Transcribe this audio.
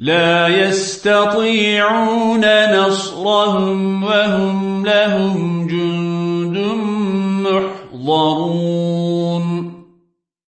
لا يستطيعون نصرهم وهم لهم جند محضرون.